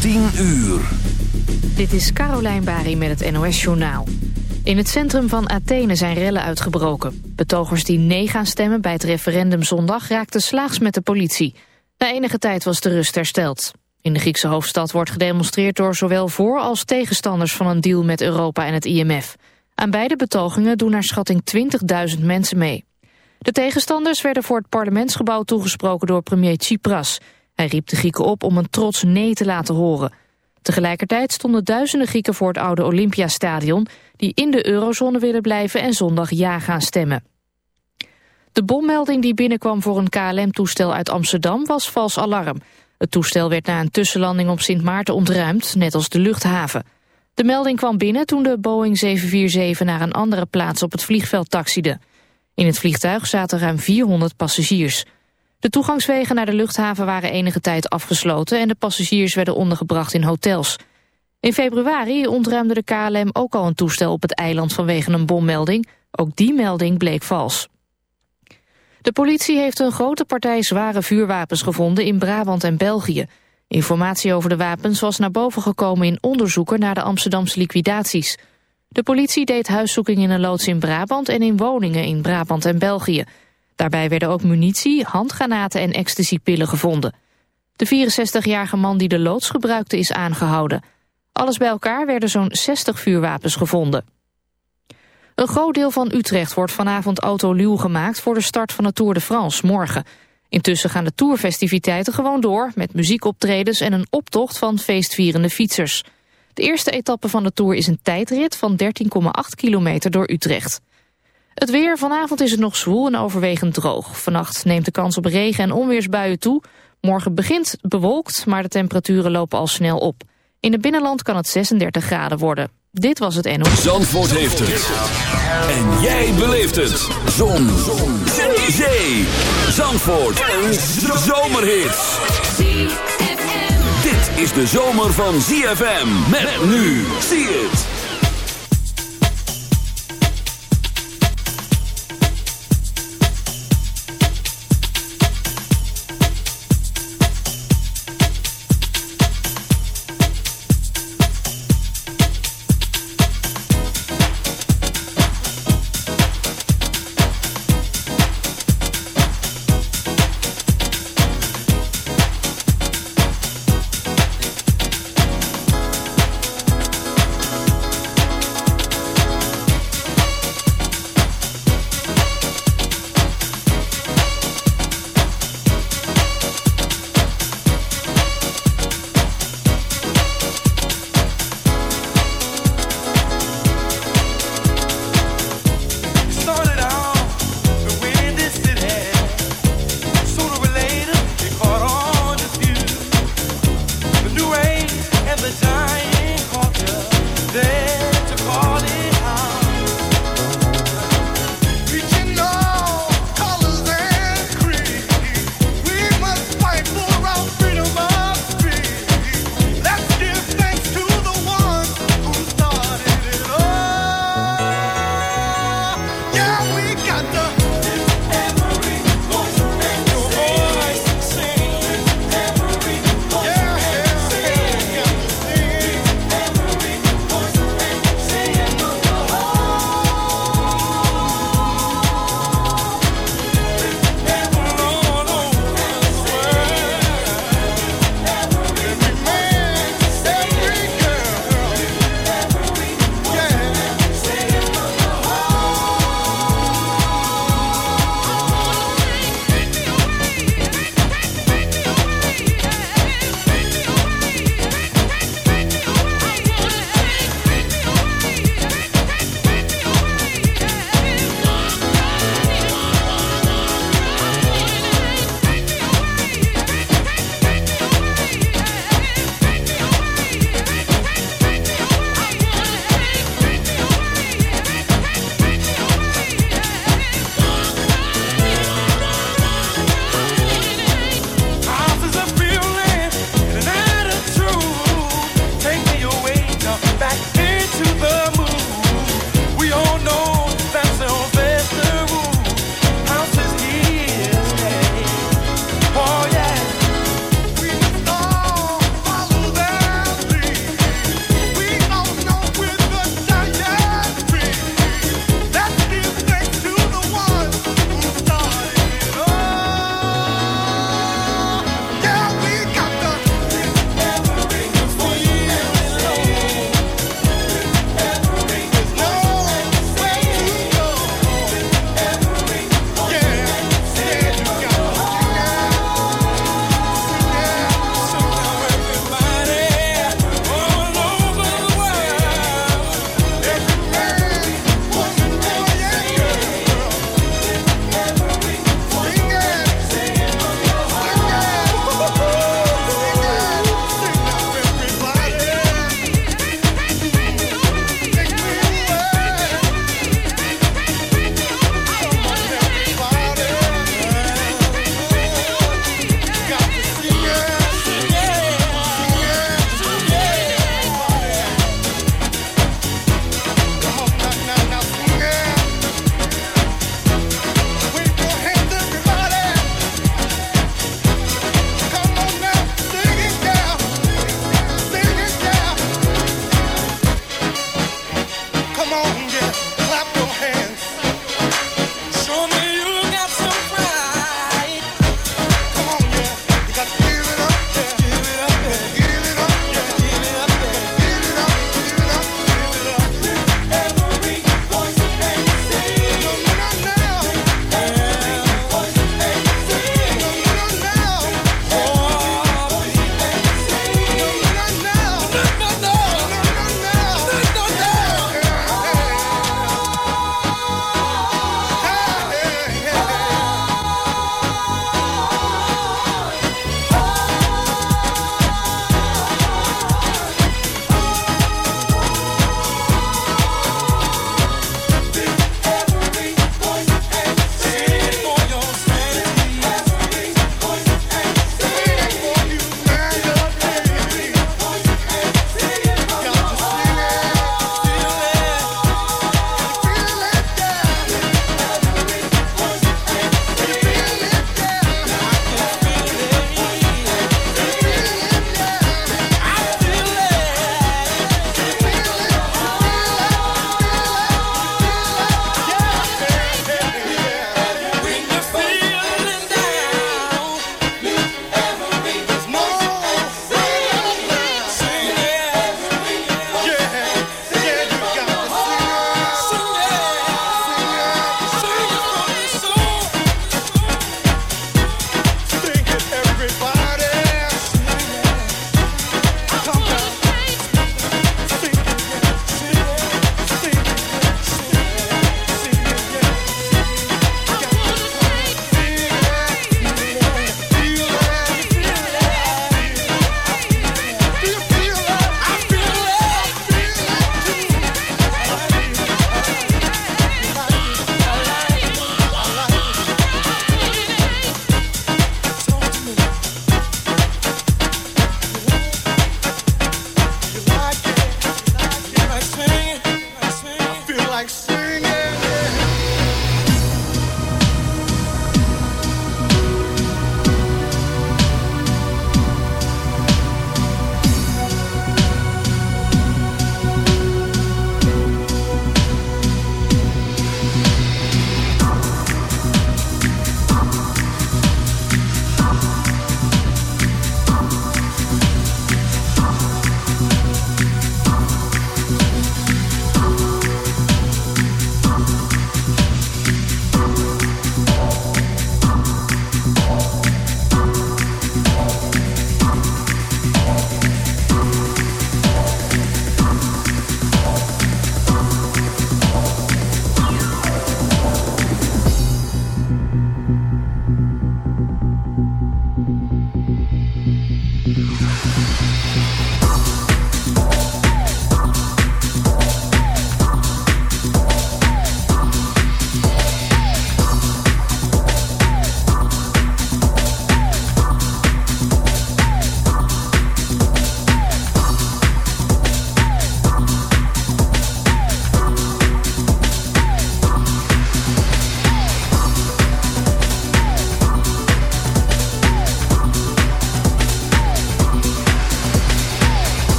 10 uur. Dit is Carolijn Bari met het NOS Journaal. In het centrum van Athene zijn rellen uitgebroken. Betogers die nee gaan stemmen bij het referendum zondag raakten slaags met de politie. Na enige tijd was de rust hersteld. In de Griekse hoofdstad wordt gedemonstreerd door zowel voor- als tegenstanders van een deal met Europa en het IMF. Aan beide betogingen doen naar schatting 20.000 mensen mee. De tegenstanders werden voor het parlementsgebouw toegesproken door premier Tsipras. Hij riep de Grieken op om een trots nee te laten horen. Tegelijkertijd stonden duizenden Grieken voor het oude Olympiastadion... die in de eurozone willen blijven en zondag ja gaan stemmen. De bommelding die binnenkwam voor een KLM-toestel uit Amsterdam was vals alarm. Het toestel werd na een tussenlanding op Sint Maarten ontruimd, net als de luchthaven. De melding kwam binnen toen de Boeing 747 naar een andere plaats op het vliegveld taxide. In het vliegtuig zaten ruim 400 passagiers. De toegangswegen naar de luchthaven waren enige tijd afgesloten... en de passagiers werden ondergebracht in hotels. In februari ontruimde de KLM ook al een toestel op het eiland vanwege een bommelding. Ook die melding bleek vals. De politie heeft een grote partij zware vuurwapens gevonden in Brabant en België. Informatie over de wapens was naar boven gekomen in onderzoeken naar de Amsterdamse liquidaties. De politie deed huiszoeking in een loods in Brabant en in woningen in Brabant en België. Daarbij werden ook munitie, handgranaten en ecstasypillen gevonden. De 64-jarige man die de loods gebruikte is aangehouden. Alles bij elkaar werden zo'n 60 vuurwapens gevonden. Een groot deel van Utrecht wordt vanavond autoluw gemaakt... voor de start van de Tour de France morgen. Intussen gaan de tourfestiviteiten gewoon door... met muziekoptredens en een optocht van feestvierende fietsers. De eerste etappe van de Tour is een tijdrit van 13,8 kilometer door Utrecht. Het weer, vanavond is het nog zwoel en overwegend droog. Vannacht neemt de kans op regen- en onweersbuien toe. Morgen begint bewolkt, maar de temperaturen lopen al snel op. In het binnenland kan het 36 graden worden. Dit was het NO. Zandvoort heeft het. En jij beleeft het. Zon. Zon. Zee. Zandvoort. Een zomerhit. Dit is de zomer van ZFM. Met nu. Zie het.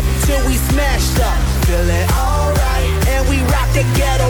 sip till we smashed up. Feeling alright, and we rock the ghetto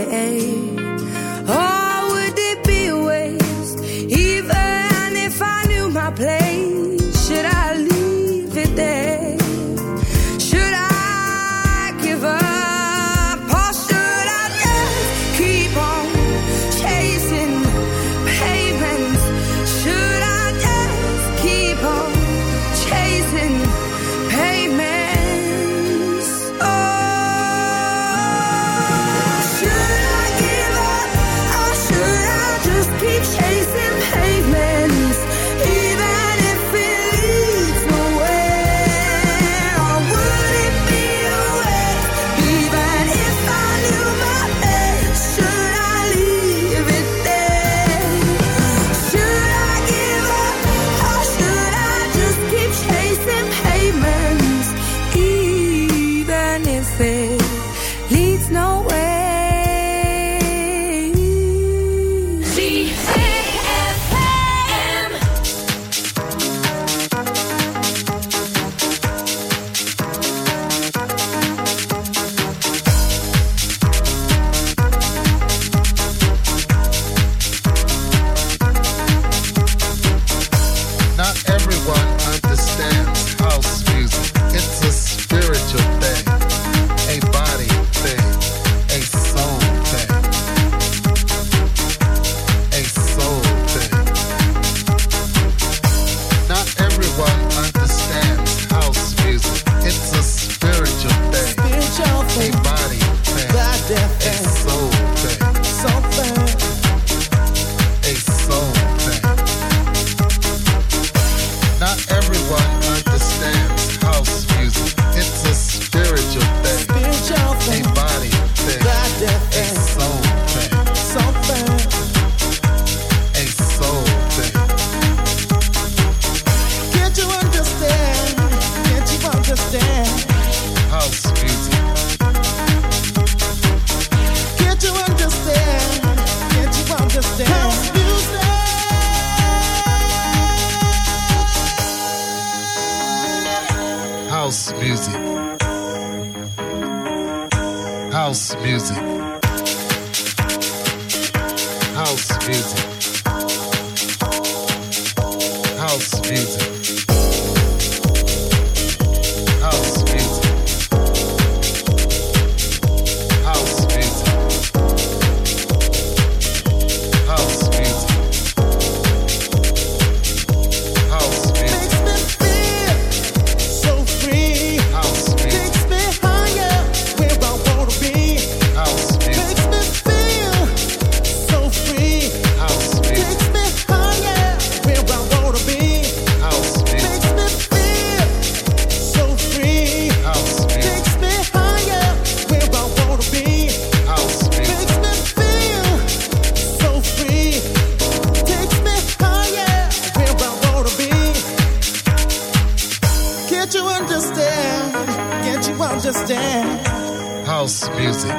house music.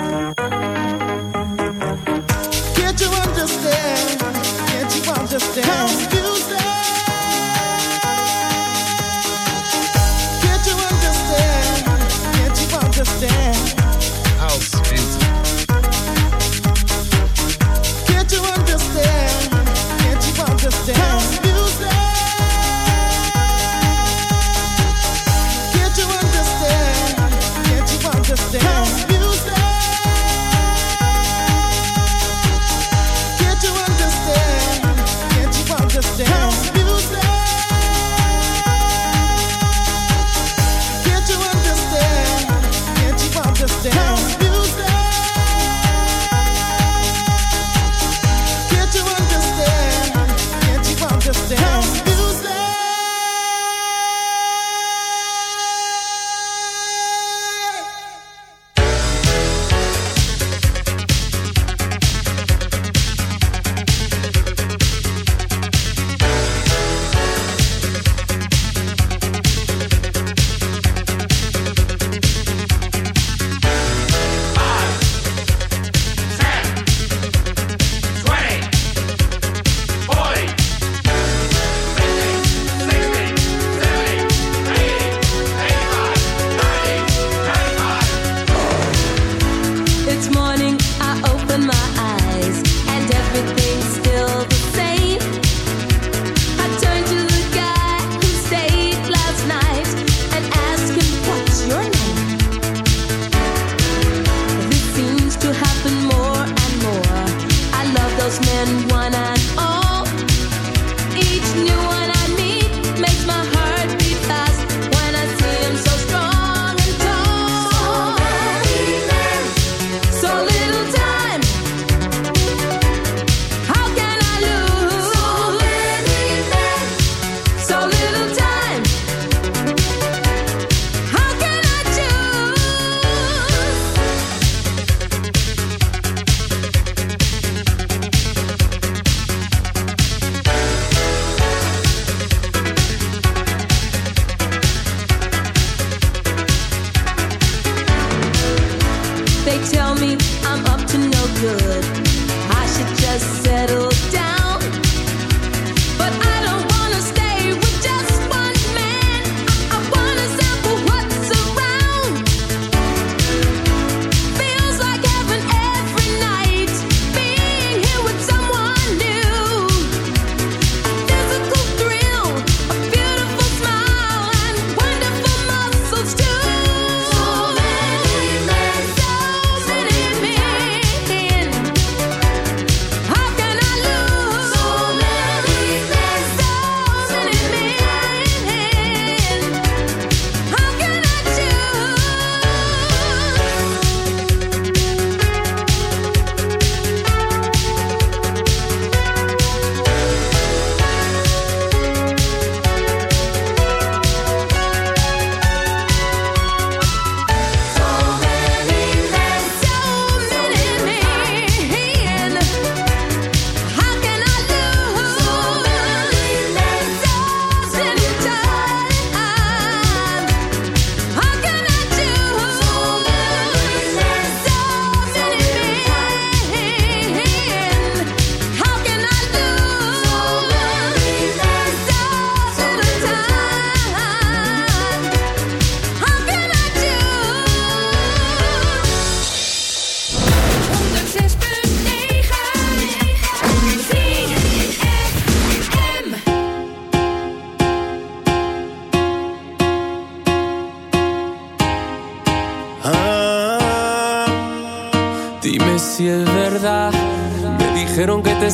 Can't you understand? Can't you understand?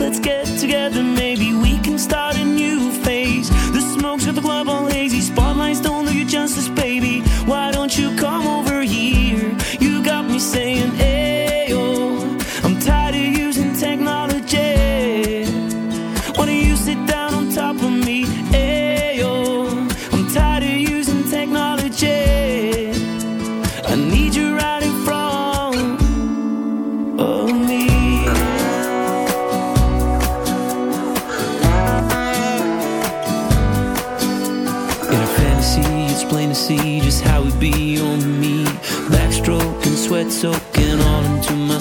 Let's get together, maybe we can start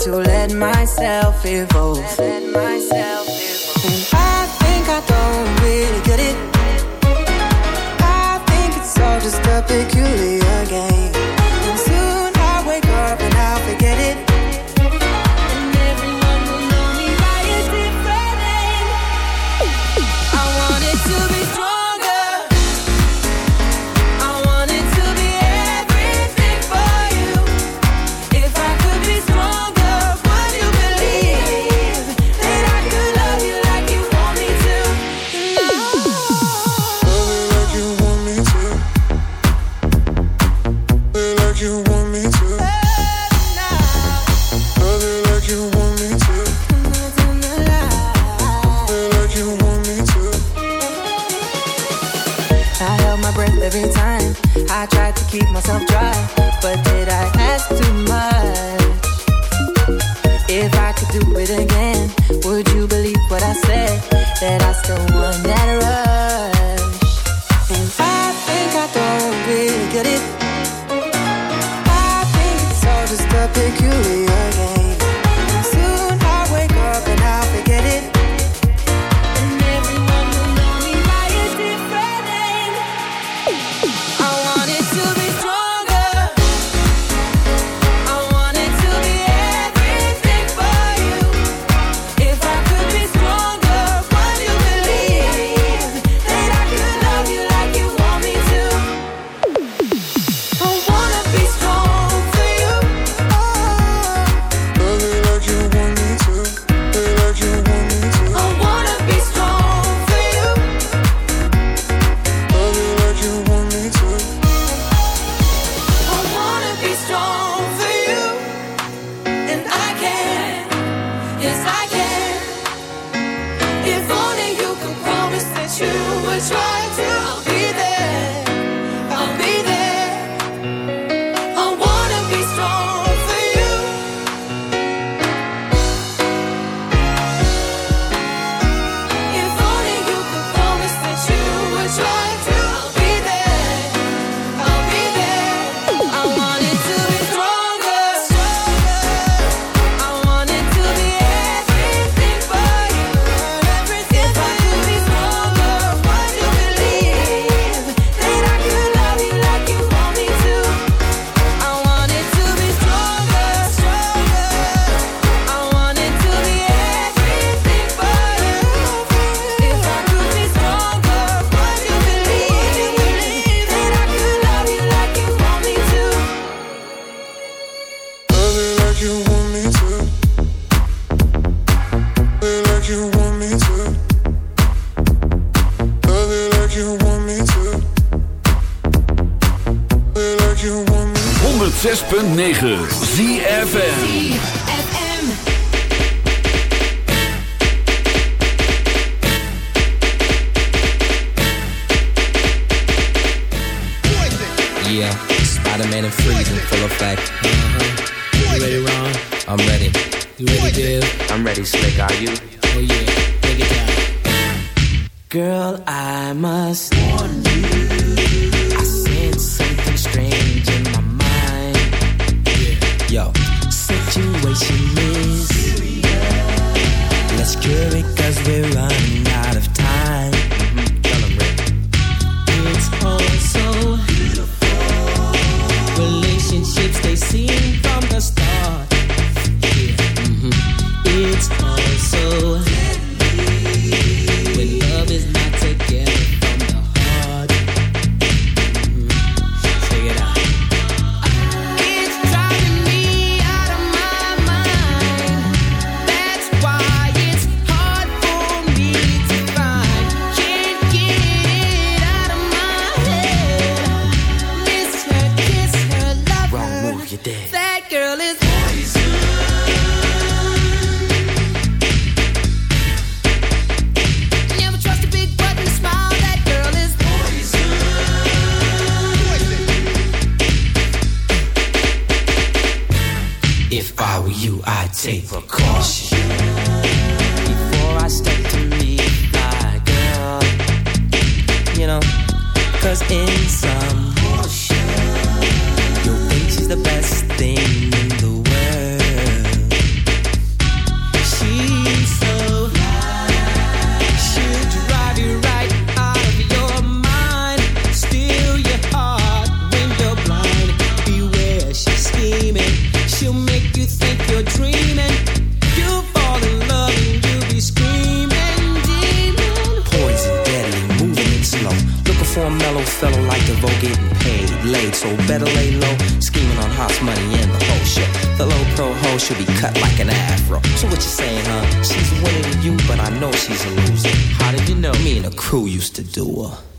To let myself evolve. I think I don't really get it. I think it's all just a situation door.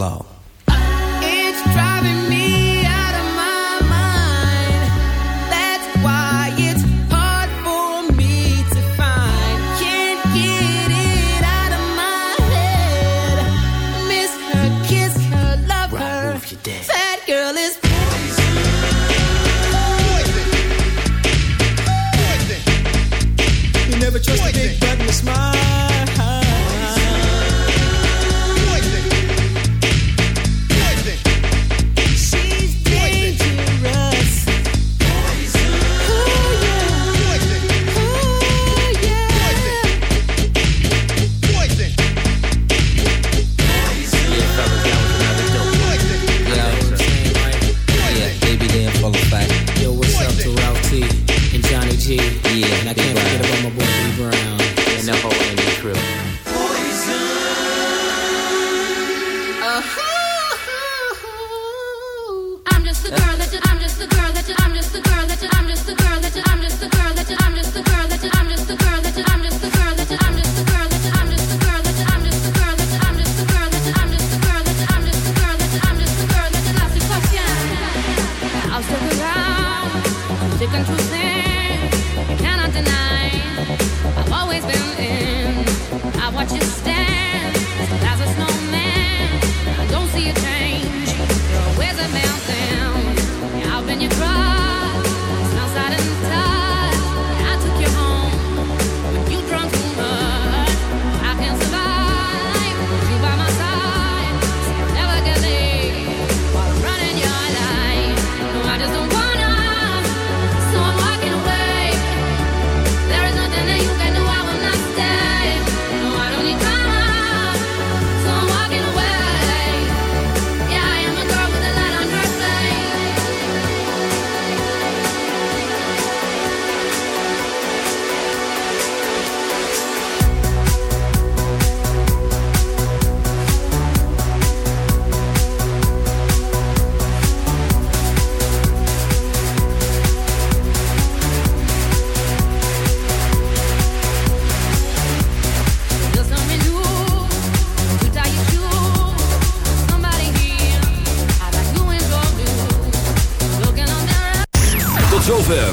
allow.